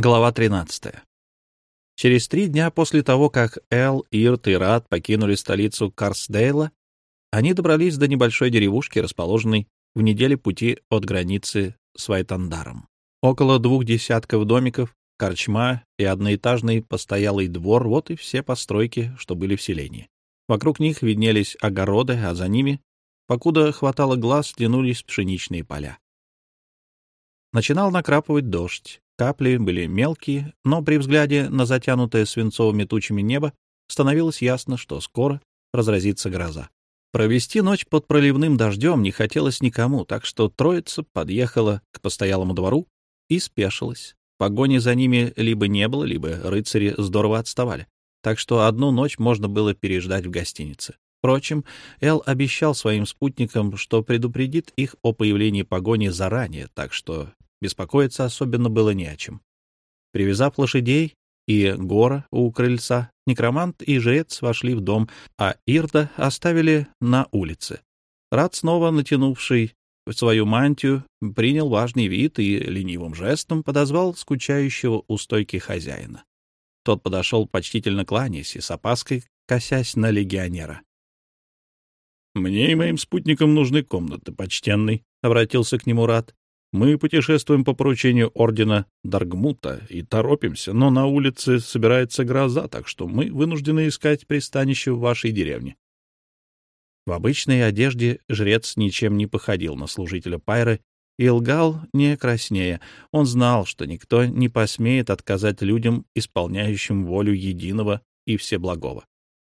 Глава 13. Через три дня после того, как Эл, Ирт и Рад покинули столицу Карсдейла, они добрались до небольшой деревушки, расположенной в неделе пути от границы с Вайтандаром. Около двух десятков домиков, корчма и одноэтажный постоялый двор — вот и все постройки, что были в селении. Вокруг них виднелись огороды, а за ними, покуда хватало глаз, тянулись пшеничные поля. Начинал накрапывать дождь. Капли были мелкие, но при взгляде на затянутое свинцовыми тучами небо становилось ясно, что скоро разразится гроза. Провести ночь под проливным дождем не хотелось никому, так что троица подъехала к постоялому двору и спешилась. Погони за ними либо не было, либо рыцари здорово отставали, так что одну ночь можно было переждать в гостинице. Впрочем, Эл обещал своим спутникам, что предупредит их о появлении погони заранее, так что Беспокоиться особенно было не о чем. Привязав лошадей и гора у крыльца, некромант и жрец вошли в дом, а Ирда оставили на улице. Рад, снова натянувший свою мантию, принял важный вид и ленивым жестом подозвал скучающего у стойки хозяина. Тот подошел, почтительно кланяясь и с опаской косясь на легионера. — Мне и моим спутникам нужны комнаты, почтенный, — обратился к нему Рад. Мы путешествуем по поручению ордена Даргмута и торопимся, но на улице собирается гроза, так что мы вынуждены искать пристанище в вашей деревне. В обычной одежде жрец ничем не походил на служителя Пайры и лгал не краснее. Он знал, что никто не посмеет отказать людям, исполняющим волю единого и всеблагого.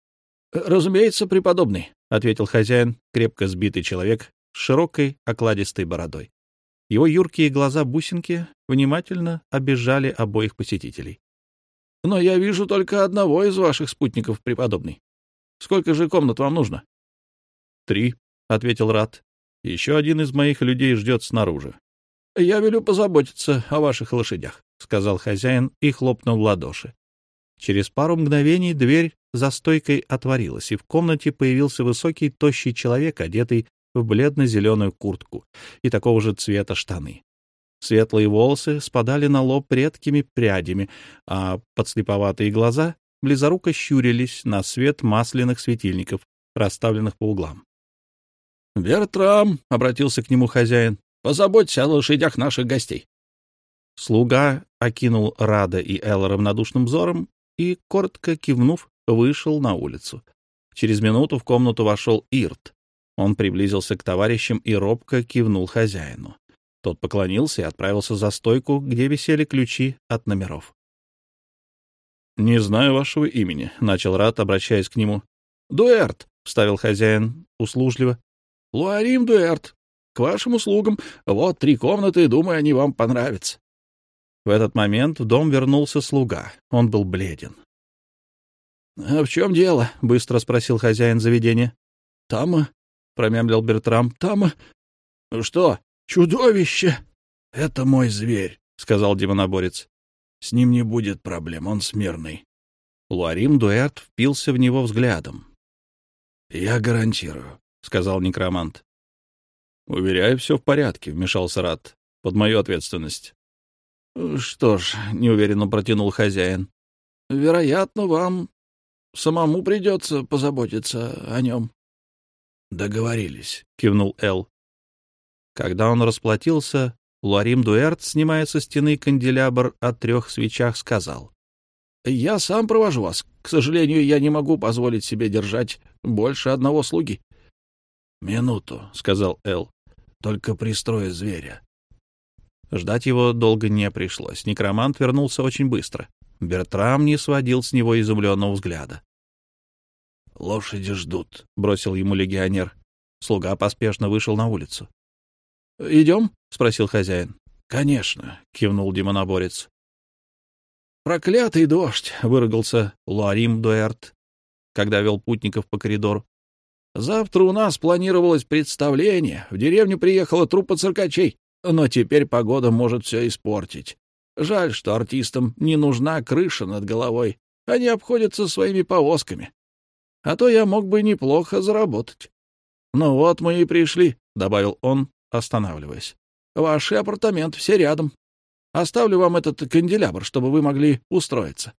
— Разумеется, преподобный, — ответил хозяин, крепко сбитый человек с широкой окладистой бородой. Его юркие глаза-бусинки внимательно обижали обоих посетителей. — Но я вижу только одного из ваших спутников, преподобный. Сколько же комнат вам нужно? — Три, — ответил Рат. — Еще один из моих людей ждет снаружи. — Я велю позаботиться о ваших лошадях, — сказал хозяин и хлопнул в ладоши. Через пару мгновений дверь за стойкой отворилась, и в комнате появился высокий, тощий человек, одетый в бледно-зеленую куртку и такого же цвета штаны. Светлые волосы спадали на лоб редкими прядями, а подслеповатые глаза близоруко щурились на свет масляных светильников, расставленных по углам. — Бертрам, — обратился к нему хозяин, — позаботься о лошадях наших гостей. Слуга окинул Рада и Элла равнодушным взором и, коротко кивнув, вышел на улицу. Через минуту в комнату вошел Ирт, он приблизился к товарищам и робко кивнул хозяину. Тот поклонился и отправился за стойку, где висели ключи от номеров. — Не знаю вашего имени, — начал Рат, обращаясь к нему. — Дуэрт, — вставил хозяин услужливо. — Луарим Дуэрт. К вашим услугам. Вот три комнаты, думаю, они вам понравятся. В этот момент в дом вернулся слуга. Он был бледен. — А в чем дело? — быстро спросил хозяин заведения. — Там — промямлил Бертрам. — Там... — Что? Чудовище! — Это мой зверь, — сказал демоноборец. — С ним не будет проблем, он смирный. Луарим Дуэрт впился в него взглядом. — Я гарантирую, — сказал некромант. — Уверяю, все в порядке, — вмешался Рат. — Под мою ответственность. — Что ж, — неуверенно протянул хозяин. — Вероятно, вам самому придется позаботиться о нем. Договорились, кивнул Эл. Когда он расплатился, Луарим Дуэрт, снимая со стены канделябр о трех свечах, сказал. — Я сам провожу вас. К сожалению, я не могу позволить себе держать больше одного слуги. — Минуту, — сказал Эл. — Только пристрою зверя. Ждать его долго не пришлось. Некромант вернулся очень быстро. Бертрам не сводил с него изумленного взгляда. «Лошади ждут», — бросил ему легионер. Слуга поспешно вышел на улицу. «Идем?» — спросил хозяин. «Конечно», — кивнул демоноборец. «Проклятый дождь!» — выругался Луарим Дуэрт, когда вел путников по коридору. «Завтра у нас планировалось представление. В деревню приехала труппа циркачей, но теперь погода может все испортить. Жаль, что артистам не нужна крыша над головой. Они обходятся своими повозками а то я мог бы неплохо заработать. — Ну вот мы и пришли, — добавил он, останавливаясь. — Ваши апартаменты все рядом. Оставлю вам этот канделябр, чтобы вы могли устроиться.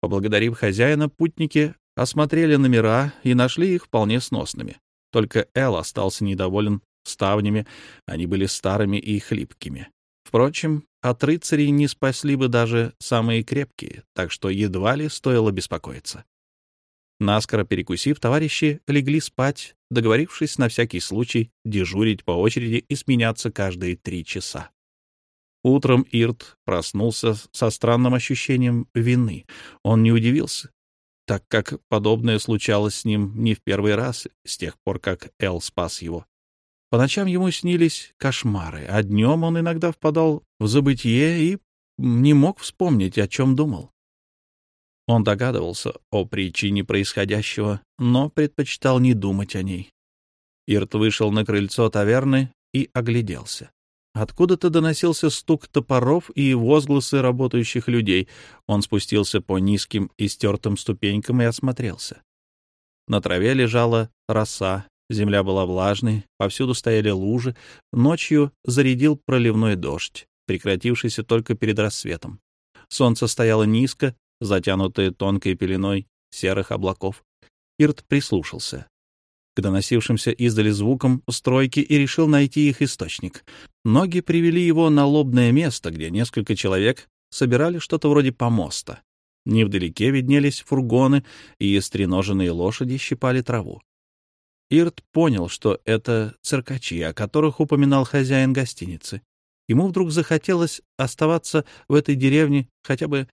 Поблагодарив хозяина, путники осмотрели номера и нашли их вполне сносными. Только Эл остался недоволен ставнями, они были старыми и хлипкими. Впрочем, от рыцарей не спасли бы даже самые крепкие, так что едва ли стоило беспокоиться. Наскоро перекусив, товарищи легли спать, договорившись на всякий случай дежурить по очереди и сменяться каждые три часа. Утром Ирт проснулся со странным ощущением вины. Он не удивился, так как подобное случалось с ним не в первый раз с тех пор, как Эл спас его. По ночам ему снились кошмары, а днем он иногда впадал в забытье и не мог вспомнить, о чем думал. Он догадывался о причине происходящего, но предпочитал не думать о ней. Ирт вышел на крыльцо таверны и огляделся. Откуда-то доносился стук топоров и возгласы работающих людей. Он спустился по низким и стертым ступенькам и осмотрелся. На траве лежала роса, Земля была влажной, повсюду стояли лужи. Ночью зарядил проливной дождь, прекратившийся только перед рассветом. Солнце стояло низко, затянутое тонкой пеленой серых облаков. Ирт прислушался к доносившимся издали звукам стройки и решил найти их источник. Ноги привели его на лобное место, где несколько человек собирали что-то вроде помоста. Невдалеке виднелись фургоны, и стреноженные лошади щипали траву. Ирт понял, что это циркачи, о которых упоминал хозяин гостиницы. Ему вдруг захотелось оставаться в этой деревне хотя бы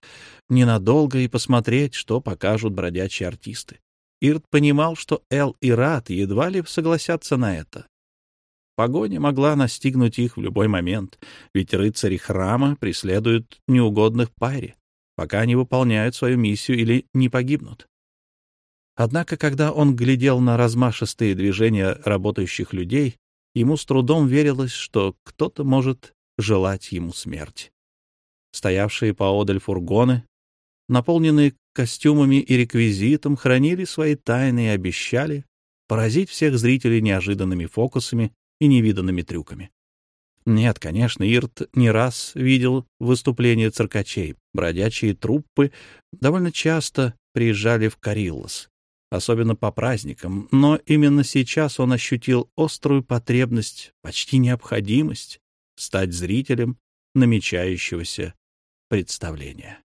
ненадолго и посмотреть, что покажут бродячие артисты. Ирт понимал, что Эл и Рат едва ли согласятся на это. Погоня могла настигнуть их в любой момент, ведь рыцари храма преследуют неугодных Пайре, пока они выполняют свою миссию или не погибнут. Однако, когда он глядел на размашистые движения работающих людей, ему с трудом верилось, что кто-то может желать ему смерти. Стоявшие поодаль фургоны, наполненные костюмами и реквизитом, хранили свои тайны и обещали поразить всех зрителей неожиданными фокусами и невиданными трюками. Нет, конечно, Ирт не раз видел выступления циркачей. Бродячие труппы довольно часто приезжали в Кариллос, особенно по праздникам, но именно сейчас он ощутил острую потребность, почти необходимость стать зрителем намечающегося представления.